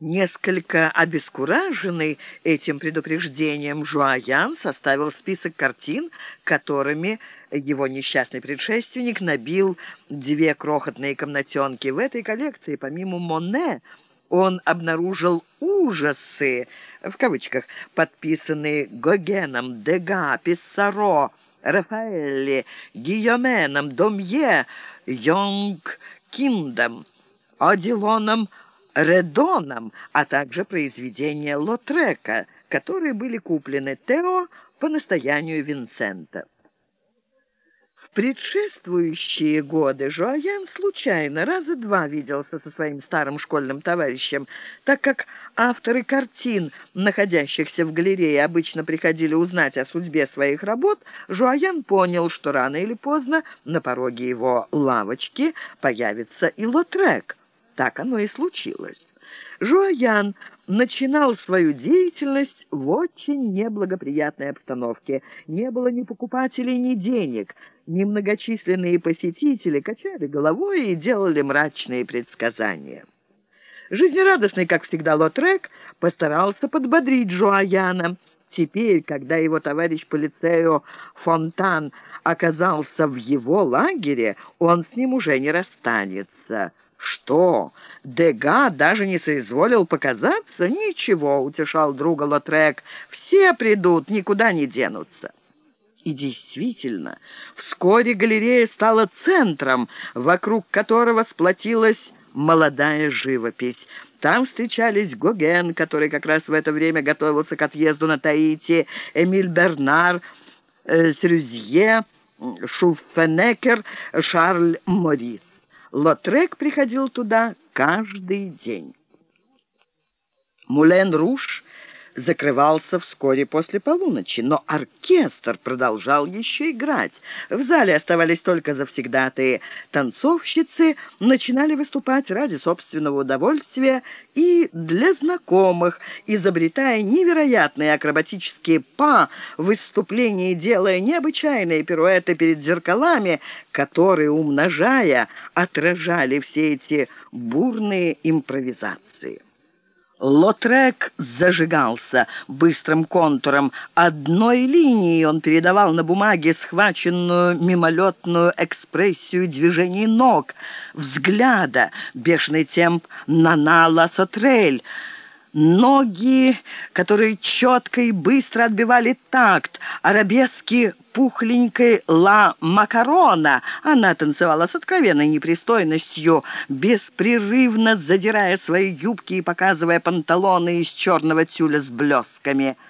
Несколько обескураженный этим предупреждением, Жуаян составил список картин, которыми его несчастный предшественник набил две крохотные комнатенки. В этой коллекции, помимо Моне, он обнаружил ужасы, в кавычках, подписанные Гогеном, Дега, Писсаро, Рафаэлли, Гийоменом, Домье, Йонг Киндом, Одилоном Редоном, а также произведения Лотрека, которые были куплены Тео по настоянию Винсента. В предшествующие годы Жуаян случайно раза два виделся со своим старым школьным товарищем, так как авторы картин, находящихся в галерее, обычно приходили узнать о судьбе своих работ, Жуаян понял, что рано или поздно на пороге его лавочки появится и Лотрек. Так оно и случилось. Жуаян начинал свою деятельность в очень неблагоприятной обстановке. Не было ни покупателей, ни денег. Немногочисленные посетители качали головой и делали мрачные предсказания. Жизнерадостный, как всегда, Лотрек постарался подбодрить Жуаяна. Теперь, когда его товарищ по лицею Фонтан оказался в его лагере, он с ним уже не расстанется. «Что? Дега даже не соизволил показаться? Ничего», — утешал друга Лотрек. «Все придут, никуда не денутся». И действительно, вскоре галерея стала центром, вокруг которого сплотилась молодая живопись. Там встречались Гоген, который как раз в это время готовился к отъезду на Таити, Эмиль Бернар, э, Срюзье, Шуффенекер, Шарль Морис. Лотрек приходил туда каждый день. Мулен-Руш закрывался вскоре после полуночи, но оркестр продолжал еще играть. В зале оставались только завсегдатые. Танцовщицы начинали выступать ради собственного удовольствия и для знакомых, изобретая невероятные акробатические па, выступления делая необычайные пируэты перед зеркалами, которые, умножая, отражали все эти бурные импровизации. Лотрек зажигался быстрым контуром. Одной линией он передавал на бумаге схваченную мимолетную экспрессию движений ног, взгляда, бешеный темп «Нана Сотрель». Ноги, которые четко и быстро отбивали такт, арабески пухленькой Ла Макарона. Она танцевала с откровенной непристойностью, беспрерывно задирая свои юбки и показывая панталоны из черного тюля с блесками –